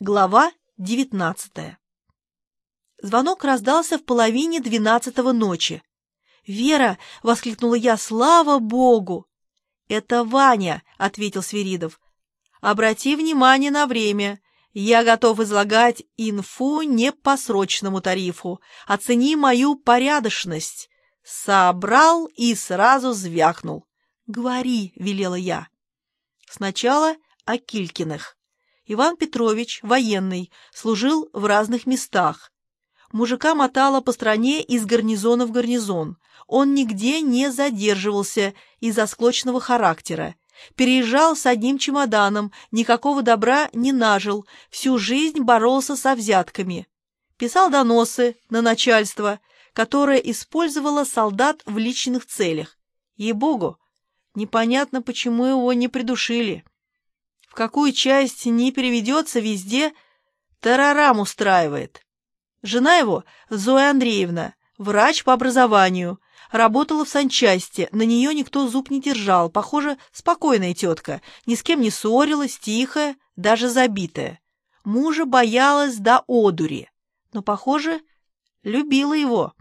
Глава девятнадцатая Звонок раздался в половине двенадцатого ночи. «Вера!» — воскликнула я. «Слава Богу!» «Это Ваня!» — ответил Свиридов. «Обрати внимание на время. Я готов излагать инфу не по срочному тарифу. Оцени мою порядочность». Собрал и сразу звякнул. «Говори», — велела я. Сначала о Килькиных. Иван Петрович, военный, служил в разных местах. Мужика мотало по стране из гарнизона в гарнизон. Он нигде не задерживался из-за склочного характера. Переезжал с одним чемоданом, никакого добра не нажил, всю жизнь боролся со взятками. Писал доносы на начальство, которое использовало солдат в личных целях. Ей-богу, непонятно, почему его не придушили в какую часть не переведется, везде тарарам устраивает. Жена его, Зоя Андреевна, врач по образованию, работала в санчасти, на нее никто зуб не держал, похоже, спокойная тетка, ни с кем не ссорилась, тихая, даже забитая. Мужа боялась до одури, но, похоже, любила его.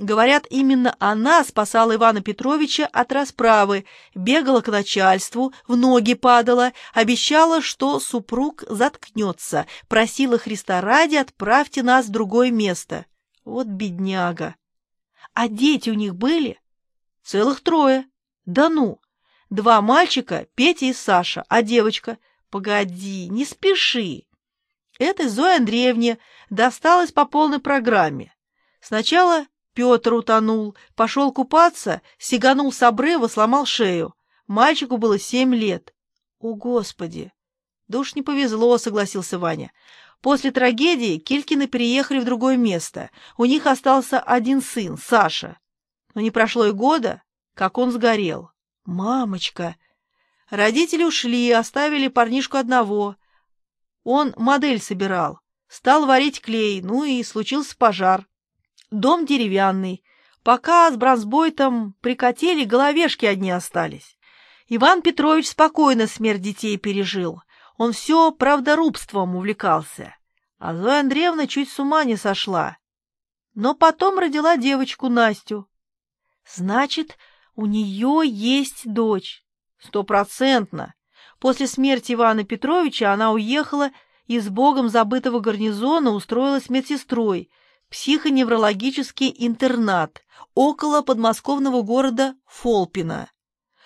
Говорят, именно она спасала Ивана Петровича от расправы, бегала к начальству, в ноги падала, обещала, что супруг заткнется, просила Христа ради «отправьте нас в другое место». Вот бедняга. А дети у них были? Целых трое. Да ну! Два мальчика, Петя и Саша, а девочка? Погоди, не спеши. Это Зоя Андреевне досталось по полной программе. Сначала Петр утонул, пошел купаться, сиганул с обрыва, сломал шею. Мальчику было семь лет. О, Господи! Да не повезло, согласился Ваня. После трагедии Килькины переехали в другое место. У них остался один сын, Саша. Но не прошло и года, как он сгорел. Мамочка! Родители ушли, оставили парнишку одного. Он модель собирал. Стал варить клей, ну и случился пожар. Дом деревянный. Пока с бронзбойтом прикатили, головешки одни остались. Иван Петрович спокойно смерть детей пережил. Он все правдорубством увлекался. А Зоя Андреевна чуть с ума не сошла. Но потом родила девочку Настю. Значит, у нее есть дочь. Стопроцентно. После смерти Ивана Петровича она уехала из богом забытого гарнизона устроилась медсестрой, психоневрологический интернат около подмосковного города Фолпина.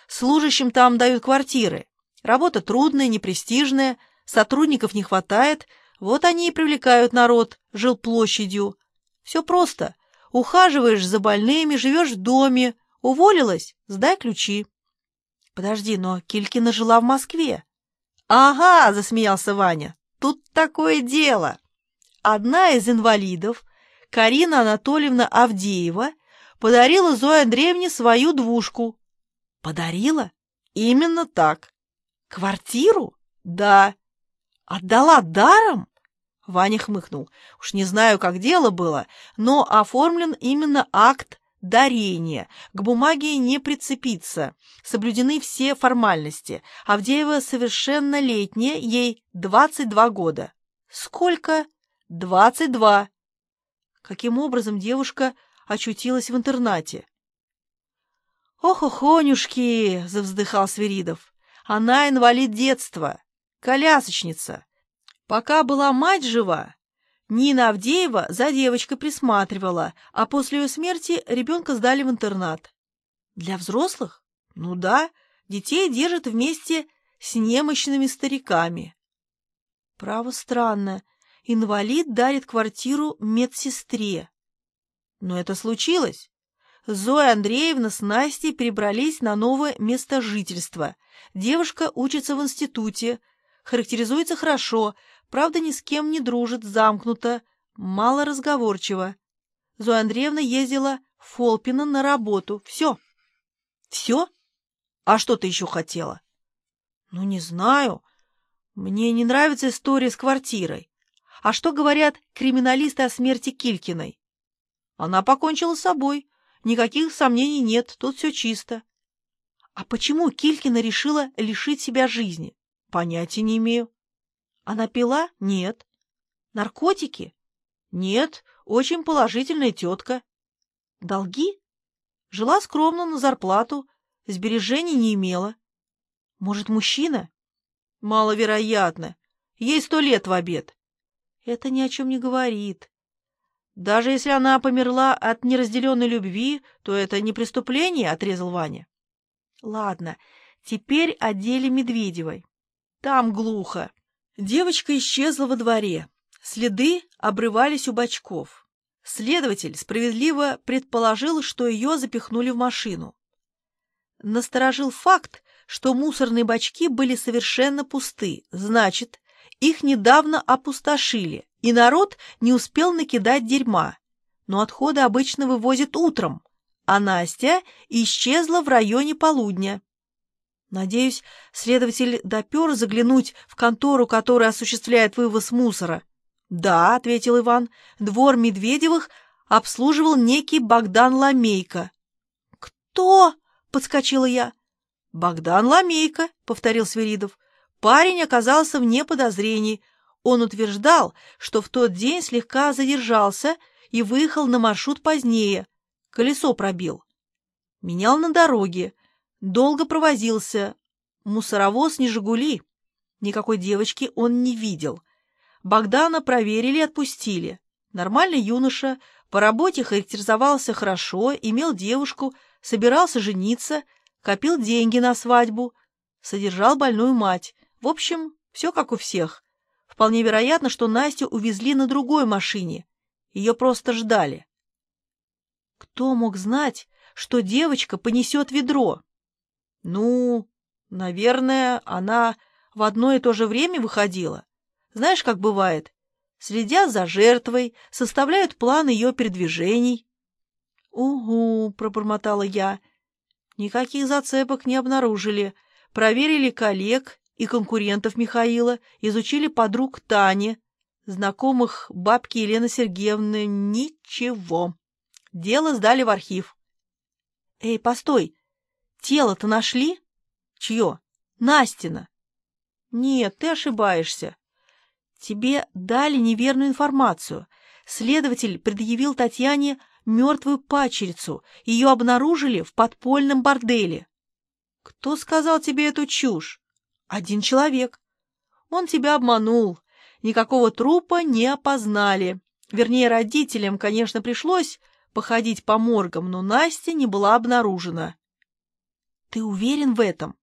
Служащим там дают квартиры. Работа трудная, непрестижная, сотрудников не хватает, вот они и привлекают народ жилплощадью. Все просто. Ухаживаешь за больными, живешь в доме, уволилась – сдай ключи. Подожди, но Килькина жила в Москве. Ага, засмеялся Ваня, тут такое дело. Одна из инвалидов – Карина Анатольевна Авдеева подарила Зое Андреевне свою двушку. Подарила? Именно так. Квартиру? Да. Отдала даром? Ваня хмыкнул. Уж не знаю, как дело было, но оформлен именно акт дарения. К бумаге не прицепиться. Соблюдены все формальности. Авдеева совершеннолетняя, ей 22 года. Сколько? 22 каким образом девушка очутилась в интернате. «Ох, охонюшки!» — завздыхал Свиридов. «Она инвалид детства, колясочница. Пока была мать жива, Нина Авдеева за девочкой присматривала, а после ее смерти ребенка сдали в интернат. Для взрослых? Ну да, детей держат вместе с немощными стариками. Право странно, инвалид дарит квартиру медсестре. Но это случилось. Зоя Андреевна с Настей перебрались на новое место жительства. Девушка учится в институте, характеризуется хорошо, правда, ни с кем не дружит, замкнута, мало разговорчива. Зоя Андреевна ездила в Фолпино на работу. Все. Все? А что ты еще хотела? Ну, не знаю. Мне не нравится история с квартирой. А что говорят криминалисты о смерти Килькиной? Она покончила с собой. Никаких сомнений нет, тут все чисто. А почему Килькина решила лишить себя жизни? Понятия не имею. Она пила? Нет. Наркотики? Нет, очень положительная тетка. Долги? Жила скромно на зарплату, сбережений не имела. Может, мужчина? Маловероятно. Ей сто лет в обед. Это ни о чем не говорит. Даже если она померла от неразделенной любви, то это не преступление, — отрезал Ваня. Ладно, теперь о деле Медведевой. Там глухо. Девочка исчезла во дворе. Следы обрывались у бочков. Следователь справедливо предположил, что ее запихнули в машину. Насторожил факт, что мусорные бачки были совершенно пусты, значит, их недавно опустошили, и народ не успел накидать дерьма. Но отходы обычно вывозят утром, а Настя исчезла в районе полудня. Надеюсь, следователь допер заглянуть в контору, которая осуществляет вывоз мусора. «Да», — ответил Иван, — «двор Медведевых обслуживал некий Богдан Ламейко». «Кто?» — подскочила я. «Богдан Ламейко», — повторил Свиридов. Парень оказался вне подозрений. Он утверждал, что в тот день слегка задержался и выехал на маршрут позднее. Колесо пробил. Менял на дороге. Долго провозился. Мусоровоз не «Жигули». Никакой девочки он не видел. Богдана проверили и отпустили. Нормальный юноша, по работе характеризовался хорошо, имел девушку, собирался жениться, копил деньги на свадьбу, содержал больную мать. В общем, все как у всех. Вполне вероятно, что Настю увезли на другой машине. Ее просто ждали. Кто мог знать, что девочка понесет ведро? Ну, наверное, она в одно и то же время выходила. Знаешь, как бывает? Следят за жертвой, составляют план ее передвижений. «Угу», — пробормотала я. Никаких зацепок не обнаружили. Проверили коллег и конкурентов Михаила, изучили подруг Тани, знакомых бабки Елены Сергеевны. Ничего. Дело сдали в архив. Эй, постой, тело-то нашли? Чье? Настина. Нет, ты ошибаешься. Тебе дали неверную информацию. Следователь предъявил Татьяне мертвую пачерицу. Ее обнаружили в подпольном борделе. Кто сказал тебе эту чушь? Один человек. Он тебя обманул. Никакого трупа не опознали. Вернее, родителям, конечно, пришлось походить по моргам, но Настя не была обнаружена. Ты уверен в этом?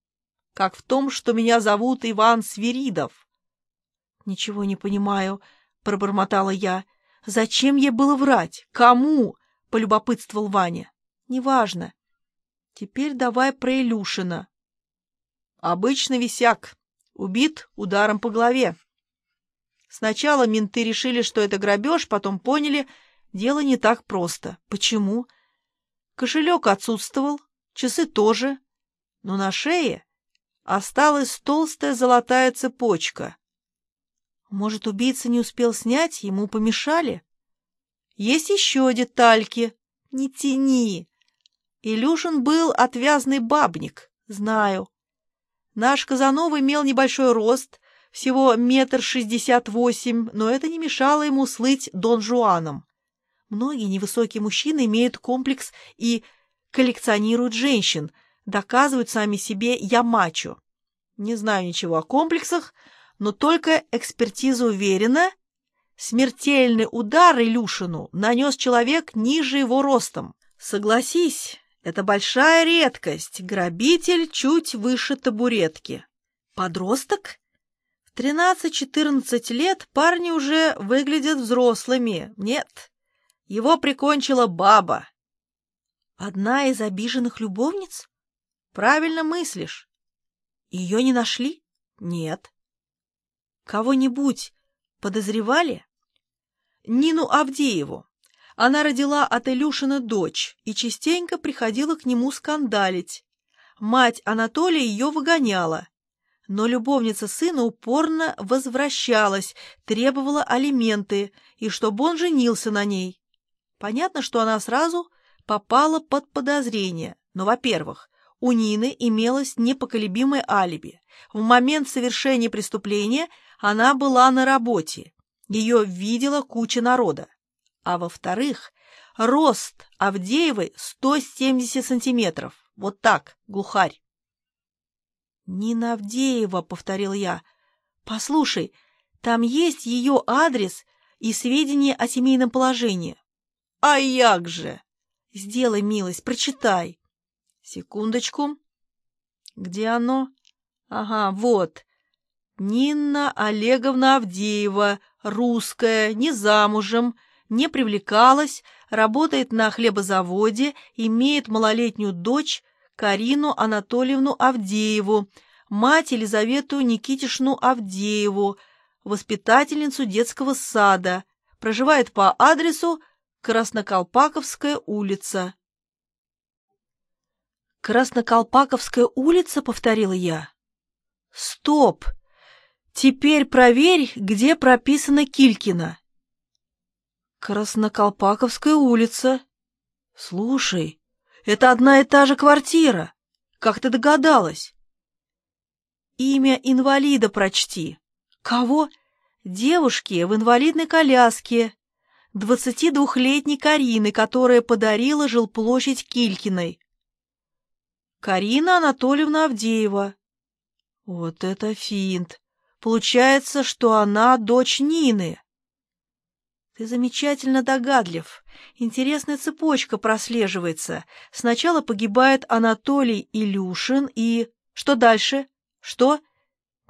Как в том, что меня зовут Иван Свиридов. Ничего не понимаю, пробормотала я. Зачем ей было врать? Кому? Полюбопытствовал Ваня. Неважно. Теперь давай про Илюшина. Обычный висяк. Убит ударом по голове. Сначала менты решили, что это грабеж, потом поняли, дело не так просто. Почему? Кошелек отсутствовал, часы тоже, но на шее осталась толстая золотая цепочка. Может, убийца не успел снять, ему помешали? Есть еще детальки. Не тяни. Илюшин был отвязный бабник, знаю. Наш Казанов имел небольшой рост, всего метр шестьдесят восемь, но это не мешало ему слыть Дон Жуаном. Многие невысокие мужчины имеют комплекс и коллекционируют женщин, доказывают сами себе «я мачо». Не знаю ничего о комплексах, но только экспертиза уверена, смертельный удар Илюшину нанес человек ниже его ростом. Согласись, это большая редкость. Грабитель чуть выше табуретки. Подросток? В 13-14 лет парни уже выглядят взрослыми. Нет, его прикончила баба. Одна из обиженных любовниц? Правильно мыслишь. Ее не нашли? Нет. Кого-нибудь подозревали? Нину Авдееву. Она родила от Илюшина дочь и частенько приходила к нему скандалить. Мать Анатолия ее выгоняла. Но любовница сына упорно возвращалась, требовала алименты, и чтобы он женился на ней. Понятно, что она сразу попала под подозрение. Но, во-первых, у Нины имелось непоколебимое алиби. В момент совершения преступления она была на работе, ее видела куча народа. А во-вторых, рост Авдеевой 170 сантиметров. Вот так, глухарь. «Нина Авдеева», — повторил я. «Послушай, там есть ее адрес и сведения о семейном положении». «А як же!» «Сделай милость, прочитай». «Секундочку». «Где оно?» «Ага, вот. Нина Олеговна Авдеева, русская, не замужем, не привлекалась, работает на хлебозаводе, имеет малолетнюю дочь Карину Анатольевну Авдееву, мать Елизавету Никитишну Авдееву, воспитательницу детского сада, проживает по адресу Красноколпаковская улица. «Красноколпаковская улица?» — повторила я. «Стоп! Теперь проверь, где прописана Килькина». «Красноколпаковская улица. Слушай, это одна и та же квартира. Как ты догадалась?» «Имя инвалида прочти». «Кого?» «Девушки в инвалидной коляске. Двадцатидвухлетней Карины, которая подарила жилплощадь Килькиной». «Карина Анатольевна Авдеева». «Вот это финт! Получается, что она дочь Нины». Ты замечательно догадлив. Интересная цепочка прослеживается. Сначала погибает Анатолий Илюшин и... Что дальше? Что?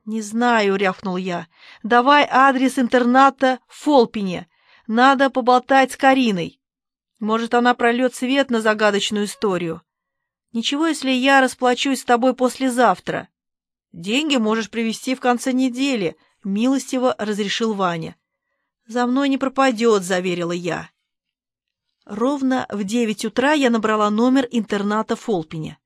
Не знаю, рявкнул я. Давай адрес интерната в Фолпине. Надо поболтать с Кариной. Может, она прольет свет на загадочную историю. Ничего, если я расплачусь с тобой послезавтра. Деньги можешь привезти в конце недели, милостиво разрешил Ваня. «За мной не пропадет», — заверила я. Ровно в девять утра я набрала номер интерната Фолпине.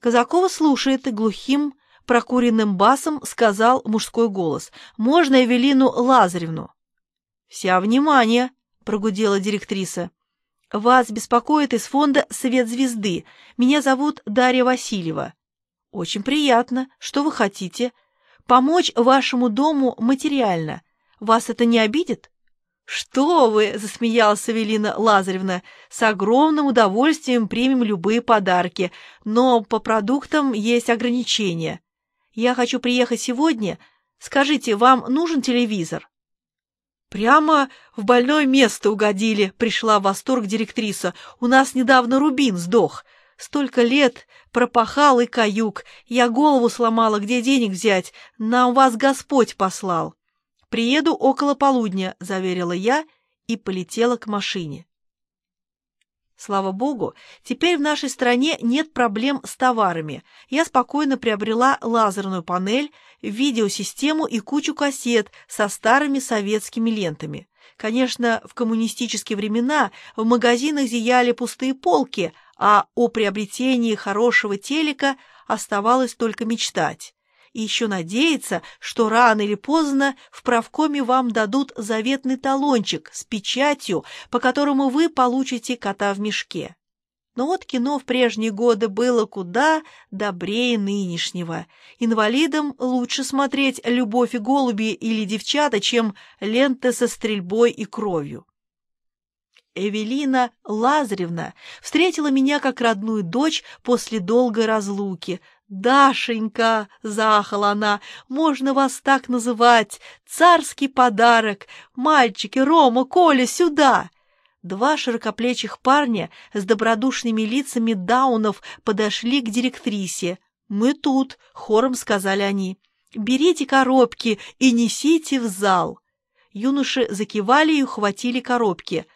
Казакова слушает и глухим, прокуренным басом сказал мужской голос. «Можно Эвелину Лазаревну?» «Вся внимание», — прогудела директриса. «Вас беспокоит из фонда «Свет звезды». Меня зовут Дарья Васильева». «Очень приятно. Что вы хотите?» «Помочь вашему дому материально. Вас это не обидит?» «Что вы!» — засмеялась Эвелина Лазаревна. «С огромным удовольствием примем любые подарки, но по продуктам есть ограничения. Я хочу приехать сегодня. Скажите, вам нужен телевизор?» «Прямо в больное место угодили», — пришла в восторг директриса. «У нас недавно Рубин сдох. Столько лет пропахал и каюк. Я голову сломала, где денег взять. Нам вас Господь послал». «Приеду около полудня», — заверила я и полетела к машине. Слава богу, теперь в нашей стране нет проблем с товарами. Я спокойно приобрела лазерную панель, видеосистему и кучу кассет со старыми советскими лентами. Конечно, в коммунистические времена в магазинах зияли пустые полки, а о приобретении хорошего телека оставалось только мечтать и еще надеяться, что рано или поздно в правкоме вам дадут заветный талончик с печатью, по которому вы получите кота в мешке. Но вот кино в прежние годы было куда добрее нынешнего. Инвалидам лучше смотреть «Любовь и голуби» или «Девчата», чем ленты со стрельбой и кровью. Эвелина Лазаревна встретила меня как родную дочь после долгой разлуки, «Дашенька!» — заахала она. «Можно вас так называть! Царский подарок! Мальчики, Рома, Коля, сюда!» Два широкоплечих парня с добродушными лицами даунов подошли к директрисе. «Мы тут», — хором сказали они. «Берите коробки и несите в зал». Юноши закивали и ухватили коробки.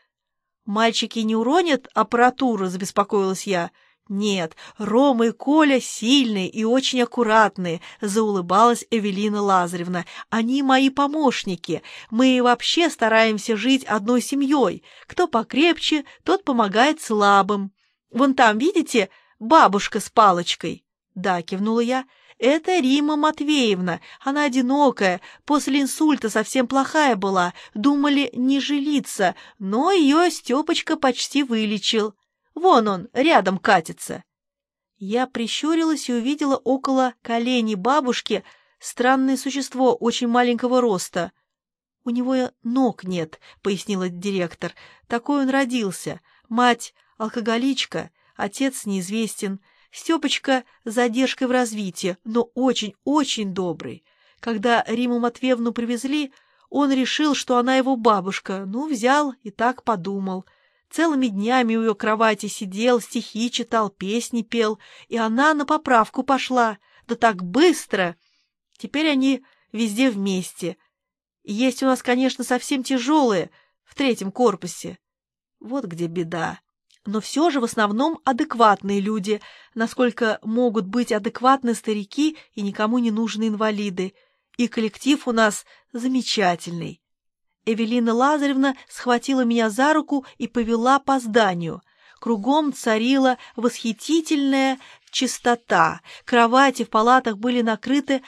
«Мальчики не уронят аппаратуру?» — забеспокоилась я. «Нет, Рома и Коля сильные и очень аккуратные», — заулыбалась Эвелина Лазаревна. «Они мои помощники. Мы вообще стараемся жить одной семьей. Кто покрепче, тот помогает слабым. Вон там, видите, бабушка с палочкой?» «Да», — кивнула я. «Это Рима Матвеевна. Она одинокая, после инсульта совсем плохая была. Думали, не жилиться, но ее Степочка почти вылечил». Вон он, рядом катится. Я прищурилась и увидела около коленей бабушки странное существо очень маленького роста. «У него ног нет», — пояснила директор. «Такой он родился. Мать — алкоголичка, отец неизвестен. Степочка с задержкой в развитии, но очень-очень добрый. Когда Риму Матвеевну привезли, он решил, что она его бабушка. Ну, взял и так подумал». Целыми днями у ее кровати сидел, стихи читал, песни пел, и она на поправку пошла. Да так быстро! Теперь они везде вместе. есть у нас, конечно, совсем тяжелые, в третьем корпусе. Вот где беда. Но все же в основном адекватные люди, насколько могут быть адекватны старики и никому не нужные инвалиды. И коллектив у нас замечательный. Эвелина Лазаревна схватила меня за руку и повела по зданию. Кругом царила восхитительная чистота. Кровати в палатах были накрыты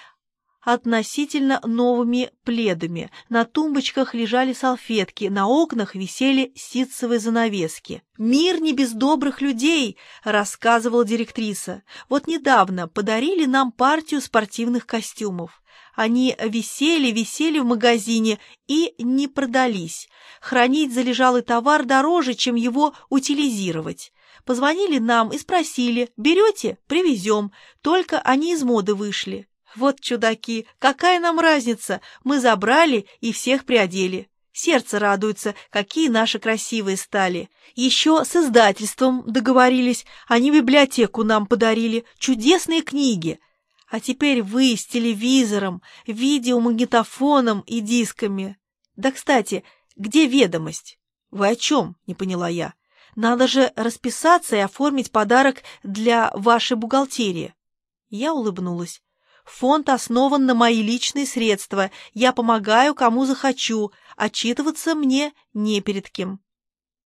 относительно новыми пледами. На тумбочках лежали салфетки, на окнах висели ситцевые занавески. «Мир не без добрых людей», — рассказывала директриса. «Вот недавно подарили нам партию спортивных костюмов. Они висели, висели в магазине и не продались. Хранить залежалый товар дороже, чем его утилизировать. Позвонили нам и спросили, берете? Привезем. Только они из моды вышли. Вот чудаки, какая нам разница? Мы забрали и всех приодели. Сердце радуется, какие наши красивые стали. Еще с издательством договорились, они библиотеку нам подарили, чудесные книги. А теперь вы с телевизором, видеомагнитофоном и дисками. Да, кстати, где ведомость? Вы о чем? Не поняла я. Надо же расписаться и оформить подарок для вашей бухгалтерии. Я улыбнулась. Фонд основан на мои личные средства. Я помогаю, кому захочу. Отчитываться мне не перед кем.